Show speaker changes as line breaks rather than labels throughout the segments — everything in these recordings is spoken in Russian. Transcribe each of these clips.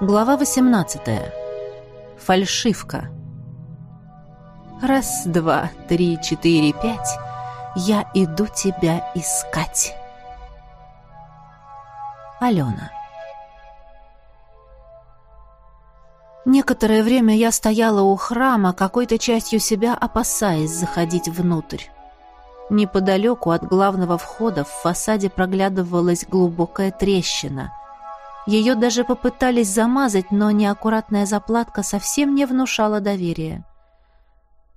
Глава 18. Фальшивка. Раз, два, три, четыре, пять. Я иду тебя искать. Алена. Некоторое время я стояла у храма, какой-то частью себя опасаясь заходить внутрь. Неподалеку от главного входа в фасаде проглядывалась глубокая трещина — ее даже попытались замазать, но неаккуратная заплатка совсем не внушала доверия.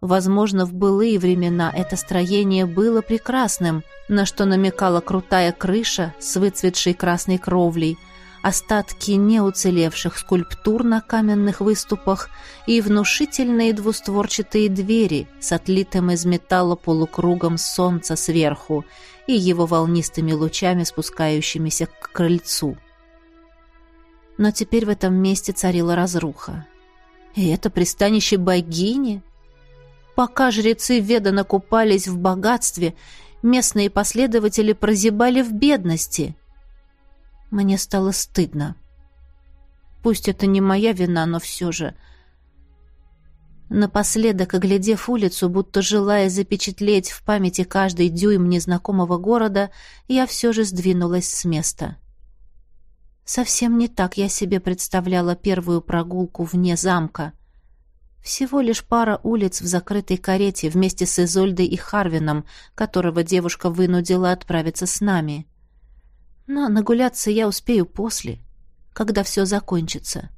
Возможно, в былые времена это строение было прекрасным, на что намекала крутая крыша с выцветшей красной кровлей, остатки неуцелевших скульптур на каменных выступах и внушительные двустворчатые двери с отлитым из металла полукругом солнца сверху и его волнистыми лучами, спускающимися к крыльцу но теперь в этом месте царила разруха. И это пристанище богини? Пока жрецы Ведана купались в богатстве, местные последователи прозябали в бедности. Мне стало стыдно. Пусть это не моя вина, но все же... Напоследок, оглядев улицу, будто желая запечатлеть в памяти каждый дюйм незнакомого города, я все же сдвинулась с места. Совсем не так я себе представляла первую прогулку вне замка. Всего лишь пара улиц в закрытой карете вместе с Изольдой и Харвином, которого девушка вынудила отправиться с нами. Но нагуляться я успею после, когда все закончится.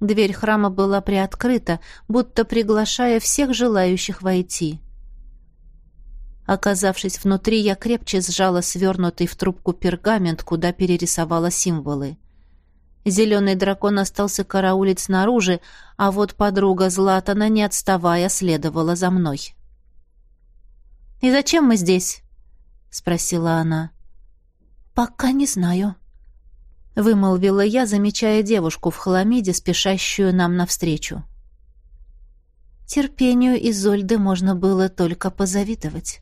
Дверь храма была приоткрыта, будто приглашая всех желающих войти. — Оказавшись внутри, я крепче сжала свернутый в трубку пергамент, куда перерисовала символы. Зеленый дракон остался караулить снаружи, а вот подруга Златана, не отставая, следовала за мной. «И зачем мы здесь?» — спросила она. «Пока не знаю», — вымолвила я, замечая девушку в хламиде, спешащую нам навстречу. Терпению Изольды можно было только позавидовать.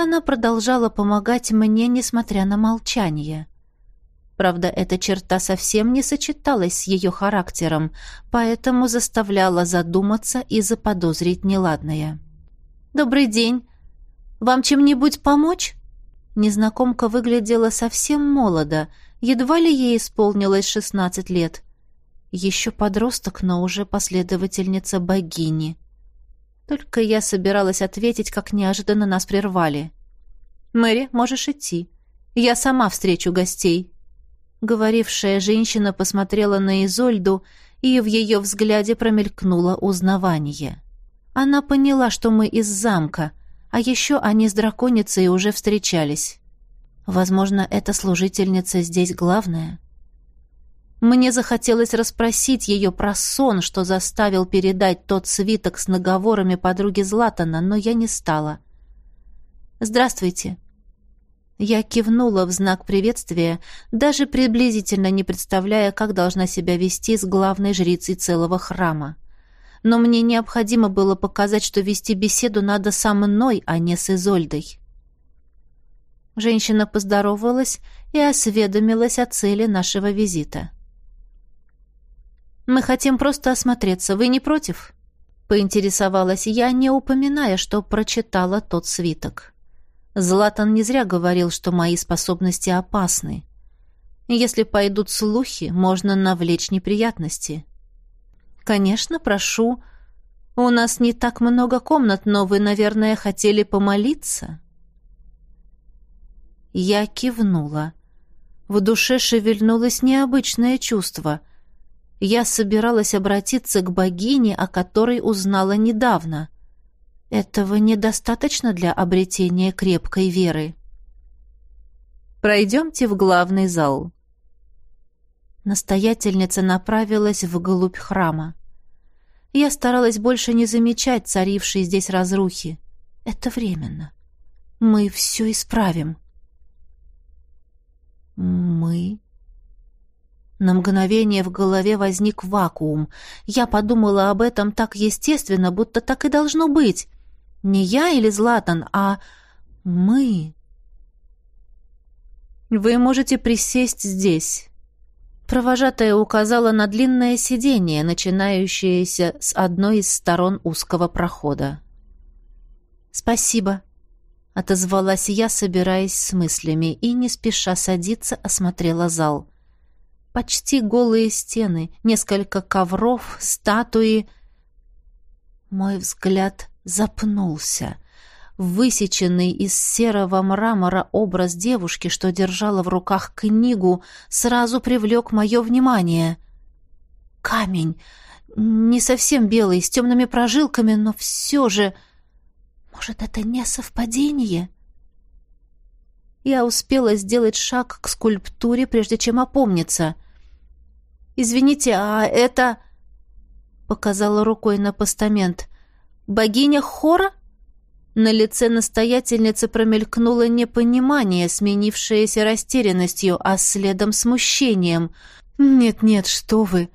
Она продолжала помогать мне, несмотря на молчание. Правда, эта черта совсем не сочеталась с ее характером, поэтому заставляла задуматься и заподозрить неладное. «Добрый день! Вам чем-нибудь помочь?» Незнакомка выглядела совсем молодо, едва ли ей исполнилось шестнадцать лет. Еще подросток, но уже последовательница богини. Только я собиралась ответить, как неожиданно нас прервали. «Мэри, можешь идти. Я сама встречу гостей». Говорившая женщина посмотрела на Изольду, и в ее взгляде промелькнуло узнавание. Она поняла, что мы из замка, а еще они с драконицей уже встречались. Возможно, эта служительница здесь главная. Мне захотелось расспросить ее про сон, что заставил передать тот свиток с наговорами подруги Златана, но я не стала. «Здравствуйте». Я кивнула в знак приветствия, даже приблизительно не представляя, как должна себя вести с главной жрицей целого храма. Но мне необходимо было показать, что вести беседу надо со мной, а не с Изольдой. Женщина поздоровалась и осведомилась о цели нашего визита. Мы хотим просто осмотреться. Вы не против?» Поинтересовалась я, не упоминая, что прочитала тот свиток. Златан не зря говорил, что мои способности опасны. Если пойдут слухи, можно навлечь неприятности. «Конечно, прошу. У нас не так много комнат, но вы, наверное, хотели помолиться?» Я кивнула. В душе шевельнулось необычное чувство — я собиралась обратиться к богине, о которой узнала недавно. Этого недостаточно для обретения крепкой веры. «Пройдемте в главный зал». Настоятельница направилась вглубь храма. Я старалась больше не замечать царившей здесь разрухи. Это временно. Мы все исправим. Мы на мгновение в голове возник вакуум. Я подумала об этом так естественно, будто так и должно быть. Не я или Златан, а мы. «Вы можете присесть здесь», Провожатая указала на длинное сиденье, начинающееся с одной из сторон узкого прохода. «Спасибо», — отозвалась я, собираясь с мыслями, и, не спеша садиться, осмотрела зал. Почти голые стены, несколько ковров, статуи. Мой взгляд запнулся — Высеченный из серого мрамора образ девушки, что держала в руках книгу, сразу привлек мое внимание. Камень. Не совсем белый, с темными прожилками, но все же... Может, это не совпадение? Я успела сделать шаг к скульптуре, прежде чем опомниться. «Извините, а это...» Показала рукой на постамент. «Богиня Хора?» На лице настоятельницы промелькнуло непонимание, сменившееся растерянностью, а следом смущением. «Нет-нет, что вы!»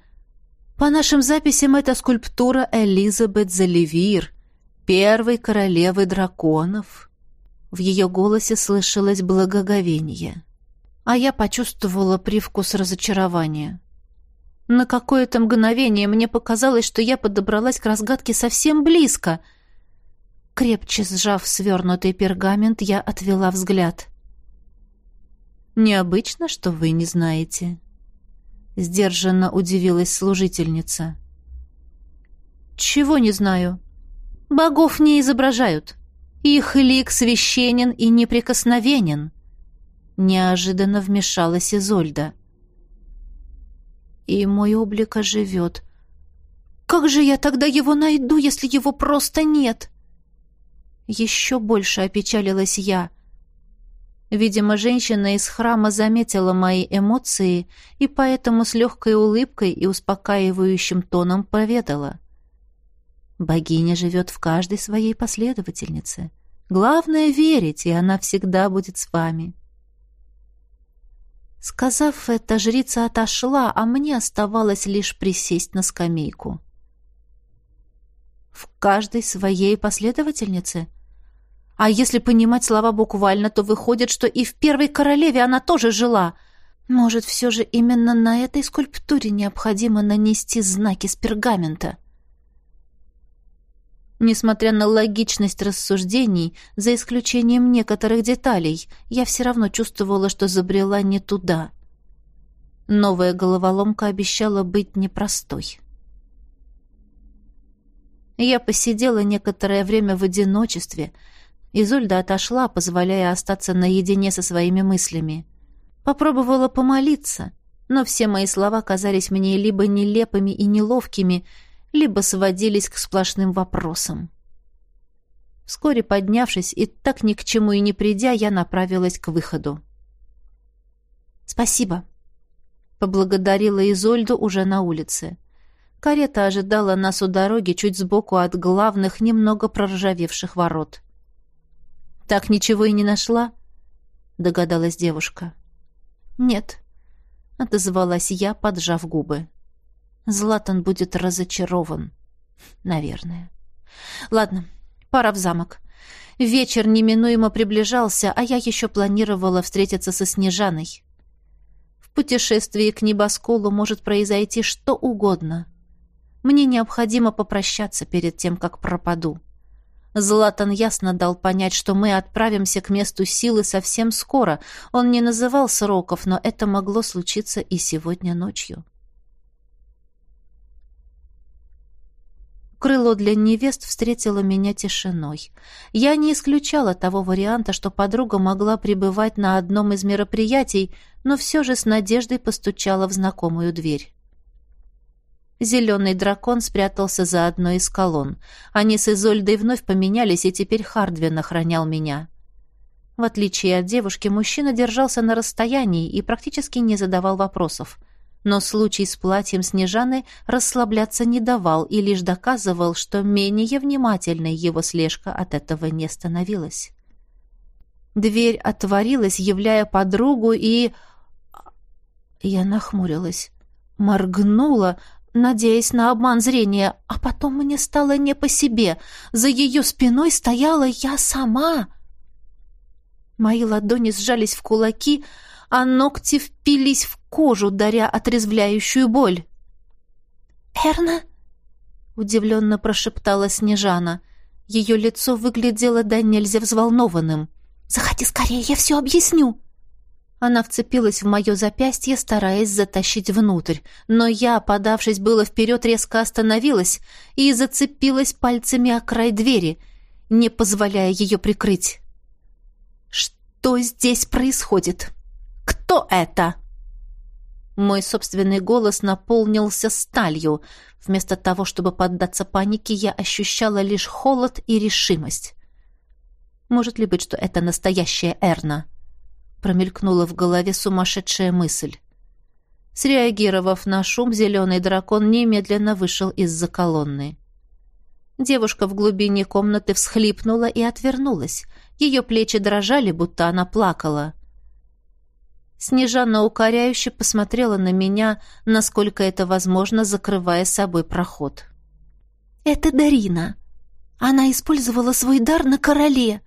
По нашим записям, это скульптура Элизабет Заливир, первой королевы драконов. В ее голосе слышалось благоговение. А я почувствовала привкус разочарования. На какое-то мгновение мне показалось, что я подобралась к разгадке совсем близко — Крепче сжав свернутый пергамент, я отвела взгляд. «Необычно, что вы не знаете», — сдержанно удивилась служительница. «Чего не знаю? Богов не изображают. Их лик священен и неприкосновенен», — неожиданно вмешалась Изольда. «И мой облик оживет. Как же я тогда его найду, если его просто нет?» Еще больше опечалилась я. Видимо, женщина из храма заметила мои эмоции и поэтому с легкой улыбкой и успокаивающим тоном поведала. Богиня живет в каждой своей последовательнице. Главное — верить, и она всегда будет с вами. Сказав это, жрица отошла, а мне оставалось лишь присесть на скамейку. В каждой своей последовательнице? А если понимать слова буквально, то выходит, что и в первой королеве она тоже жила. Может, все же именно на этой скульптуре необходимо нанести знаки с пергамента? Несмотря на логичность рассуждений, за исключением некоторых деталей, я все равно чувствовала, что забрела не туда. Новая головоломка обещала быть непростой. Я посидела некоторое время в одиночестве. Изольда отошла, позволяя остаться наедине со своими мыслями. Попробовала помолиться, но все мои слова казались мне либо нелепыми и неловкими, либо сводились к сплошным вопросам. Вскоре поднявшись и так ни к чему и не придя, я направилась к выходу. «Спасибо», — поблагодарила Изольду уже на улице. Карета ожидала нас у дороги чуть сбоку от главных, немного проржавевших ворот. «Так ничего и не нашла?» — догадалась девушка. «Нет», — отозвалась я, поджав губы. «Златан будет разочарован. Наверное. Ладно, пора в замок. Вечер неминуемо приближался, а я еще планировала встретиться со Снежаной. В путешествии к небосколу может произойти что угодно. Мне необходимо попрощаться перед тем, как пропаду. Златан ясно дал понять, что мы отправимся к месту силы совсем скоро. Он не называл сроков, но это могло случиться и сегодня ночью. Крыло для невест встретило меня тишиной. Я не исключала того варианта, что подруга могла пребывать на одном из мероприятий, но все же с надеждой постучала в знакомую дверь. Зеленый дракон спрятался за одной из колонн. Они с Изольдой вновь поменялись, и теперь Хардвин охранял меня. В отличие от девушки, мужчина держался на расстоянии и практически не задавал вопросов. Но случай с платьем Снежаны расслабляться не давал и лишь доказывал, что менее внимательной его слежка от этого не становилась. Дверь отворилась, являя подругу, и... Я нахмурилась. Моргнула, надеясь на обман зрения, а потом мне стало не по себе. За ее спиной стояла я сама. Мои ладони сжались в кулаки, а ногти впились в кожу, даря отрезвляющую боль. «Эрна?» — удивленно прошептала Снежана. Ее лицо выглядело до нельзя взволнованным. «Заходи скорее, я все объясню!» Она вцепилась в мое запястье, стараясь затащить внутрь, но я, подавшись было вперед, резко остановилась и зацепилась пальцами о край двери, не позволяя ее прикрыть. «Что здесь происходит? Кто это?» Мой собственный голос наполнился сталью. Вместо того, чтобы поддаться панике, я ощущала лишь холод и решимость. Может ли быть, что это настоящая Эрна? Промелькнула в голове сумасшедшая мысль. Среагировав на шум, зеленый дракон немедленно вышел из-за колонны. Девушка в глубине комнаты всхлипнула и отвернулась. Ее плечи дрожали, будто она плакала. Снежана укоряюще посмотрела на меня, насколько это возможно, закрывая собой проход. «Это Дарина. Она использовала свой дар на короле»,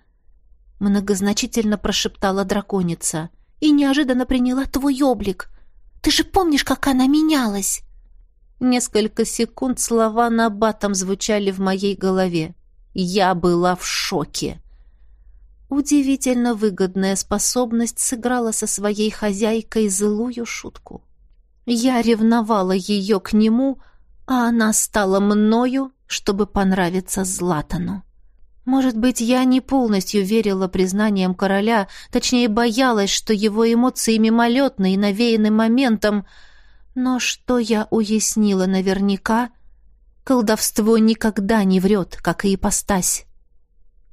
Многозначительно прошептала драконица. «И неожиданно приняла твой облик. Ты же помнишь, как она менялась?» Несколько секунд слова на батом звучали в моей голове. Я была в шоке. Удивительно выгодная способность сыграла со своей хозяйкой злую шутку. Я ревновала ее к нему, а она стала мною, чтобы понравиться Златану. Может быть, я не полностью верила признаниям короля, точнее, боялась, что его эмоции мимолетны и навеяны моментом. Но что я уяснила наверняка? Колдовство никогда не врет, как и ипостась.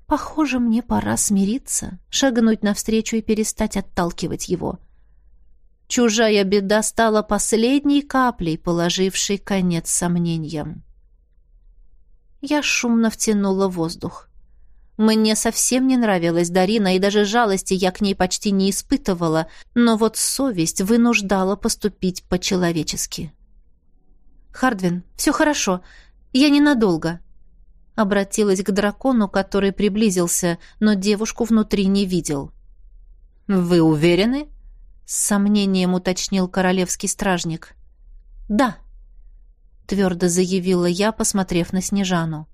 Похоже, мне пора смириться, шагнуть навстречу и перестать отталкивать его. Чужая беда стала последней каплей, положившей конец сомнениям. Я шумно втянула воздух. Мне совсем не нравилась Дарина, и даже жалости я к ней почти не испытывала, но вот совесть вынуждала поступить по-человечески. «Хардвин, все хорошо. Я ненадолго», — обратилась к дракону, который приблизился, но девушку внутри не видел. «Вы уверены?» — с сомнением уточнил королевский стражник. «Да», — твердо заявила я, посмотрев на Снежану.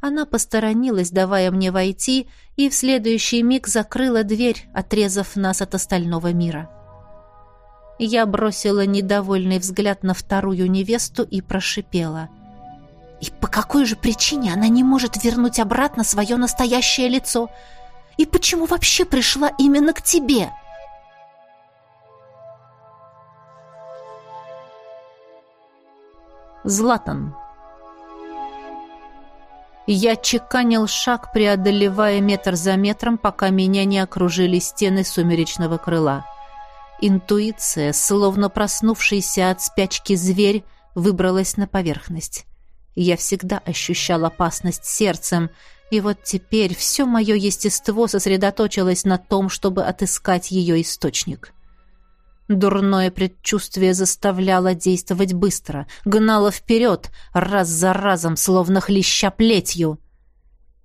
Она посторонилась, давая мне войти, и в следующий миг закрыла дверь, отрезав нас от остального мира. Я бросила недовольный взгляд на вторую невесту и прошипела. «И по какой же причине она не может вернуть обратно свое настоящее лицо? И почему вообще пришла именно к тебе?» Златан я чеканил шаг, преодолевая метр за метром, пока меня не окружили стены сумеречного крыла. Интуиция, словно проснувшийся от спячки зверь, выбралась на поверхность. Я всегда ощущал опасность сердцем, и вот теперь все мое естество сосредоточилось на том, чтобы отыскать ее источник. Дурное предчувствие заставляло действовать быстро, гнало вперед, раз за разом, словно хлеща плетью.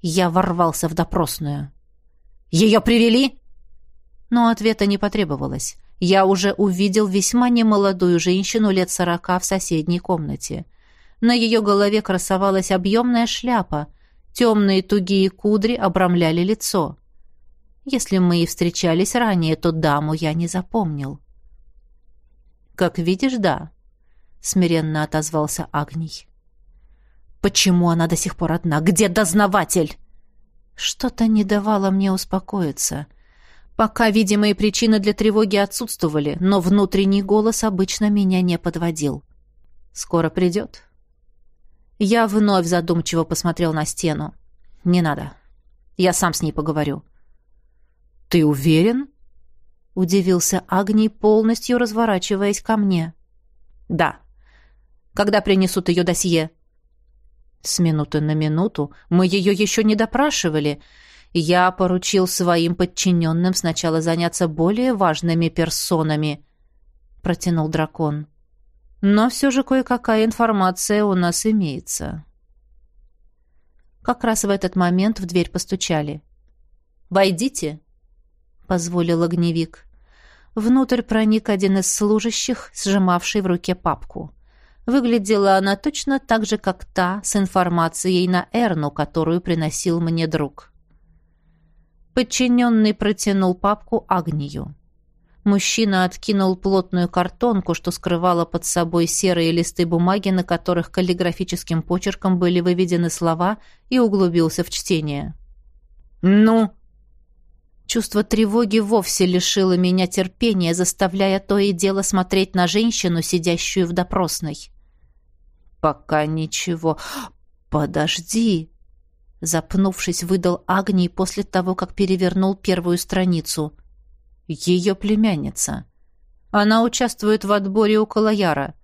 Я ворвался в допросную. «Ее привели?» Но ответа не потребовалось. Я уже увидел весьма немолодую женщину лет сорока в соседней комнате. На ее голове красовалась объемная шляпа. Темные тугие кудри обрамляли лицо. Если мы и встречались ранее, то даму я не запомнил. «Как видишь, да», — смиренно отозвался Агний. «Почему она до сих пор одна? Где дознаватель?» Что-то не давало мне успокоиться. Пока видимые причины для тревоги отсутствовали, но внутренний голос обычно меня не подводил. «Скоро придет». Я вновь задумчиво посмотрел на стену. «Не надо. Я сам с ней поговорю». «Ты уверен?» удивился Агний, полностью разворачиваясь ко мне. Да. Когда принесут ее досье? С минуты на минуту мы ее еще не допрашивали. Я поручил своим подчиненным сначала заняться более важными персонами, протянул дракон. Но все же кое-какая информация у нас имеется. Как раз в этот момент в дверь постучали. «Войдите», — позволил огневик. Внутрь проник один из служащих, сжимавший в руке папку. Выглядела она точно так же, как та, с информацией на Эрну, которую приносил мне друг. Подчиненный протянул папку Агнию. Мужчина откинул плотную картонку, что скрывала под собой серые листы бумаги, на которых каллиграфическим почерком были выведены слова, и углубился в чтение. «Ну?» Чувство тревоги вовсе лишило меня терпения, заставляя то и дело смотреть на женщину, сидящую в допросной. «Пока ничего. Подожди!» Запнувшись, выдал Агнии после того, как перевернул первую страницу. «Ее племянница. Она участвует в отборе около Яра.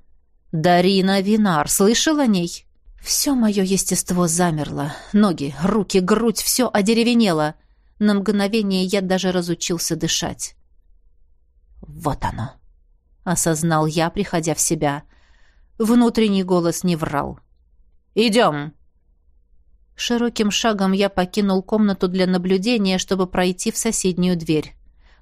Дарина Винар. Слышал о ней?» Все мое естество замерло. Ноги, руки, грудь, все одеревенело. На мгновение я даже разучился дышать. «Вот оно!» — осознал я, приходя в себя. Внутренний голос не врал. «Идем!» Широким шагом я покинул комнату для наблюдения, чтобы пройти в соседнюю дверь.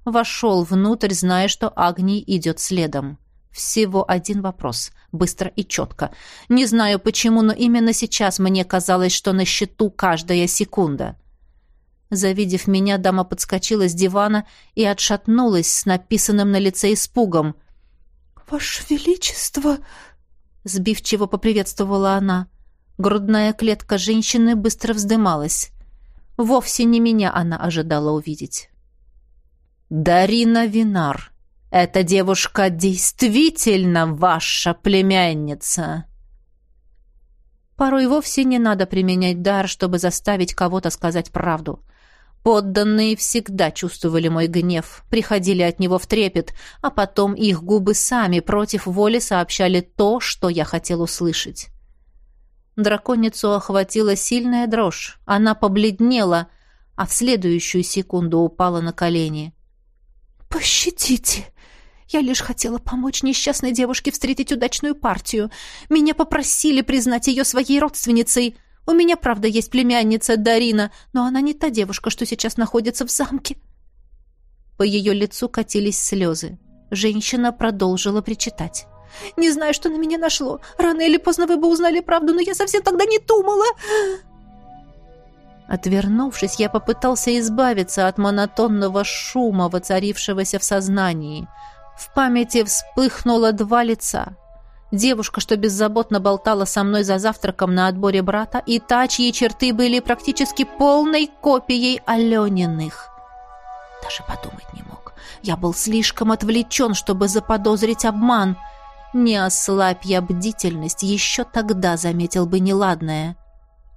Вошел внутрь, зная, что Агний идет следом. Всего один вопрос. Быстро и четко. Не знаю почему, но именно сейчас мне казалось, что на счету каждая секунда. Завидев меня, дама подскочила с дивана и отшатнулась с написанным на лице испугом. «Ваше Величество!» Сбивчиво поприветствовала она. Грудная клетка женщины быстро вздымалась. Вовсе не меня она ожидала увидеть. «Дарина Винар, эта девушка действительно ваша племянница!» Порой вовсе не надо применять дар, чтобы заставить кого-то сказать правду. Подданные всегда чувствовали мой гнев, приходили от него в трепет, а потом их губы сами против воли сообщали то, что я хотел услышать. Драконицу охватила сильная дрожь. Она побледнела, а в следующую секунду упала на колени. «Пощадите!» Я лишь хотела помочь несчастной девушке встретить удачную партию. Меня попросили признать ее своей родственницей. У меня, правда, есть племянница Дарина, но она не та девушка, что сейчас находится в замке». По ее лицу катились слезы. Женщина продолжила причитать. «Не знаю, что на меня нашло. Рано или поздно вы бы узнали правду, но я совсем тогда не думала!» Отвернувшись, я попытался избавиться от монотонного шума, воцарившегося в сознании. В памяти вспыхнуло два лица — девушка, что беззаботно болтала со мной за завтраком на отборе брата, и та, чьи черты были практически полной копией Алениных. Даже подумать не мог. Я был слишком отвлечен, чтобы заподозрить обман. Не ослабь я бдительность, еще тогда заметил бы неладное.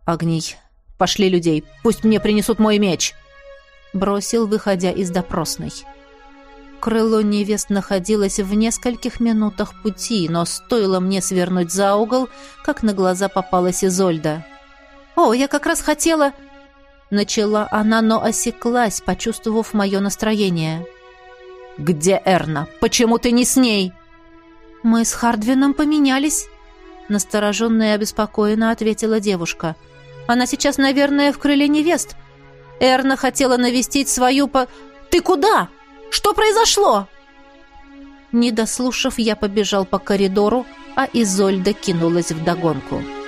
«Огней, пошли людей, пусть мне принесут мой меч!» Бросил, выходя из допросной. Крыло невест находилось в нескольких минутах пути, но стоило мне свернуть за угол, как на глаза попалась Изольда. «О, я как раз хотела...» Начала она, но осеклась, почувствовав мое настроение. «Где Эрна? Почему ты не с ней?» «Мы с Хардвином поменялись», — настороженно и обеспокоенно ответила девушка. «Она сейчас, наверное, в крыле невест. Эрна хотела навестить свою по... Ты куда?» Что произошло?» Не дослушав, я побежал по коридору, а Изольда кинулась вдогонку. «Изольда»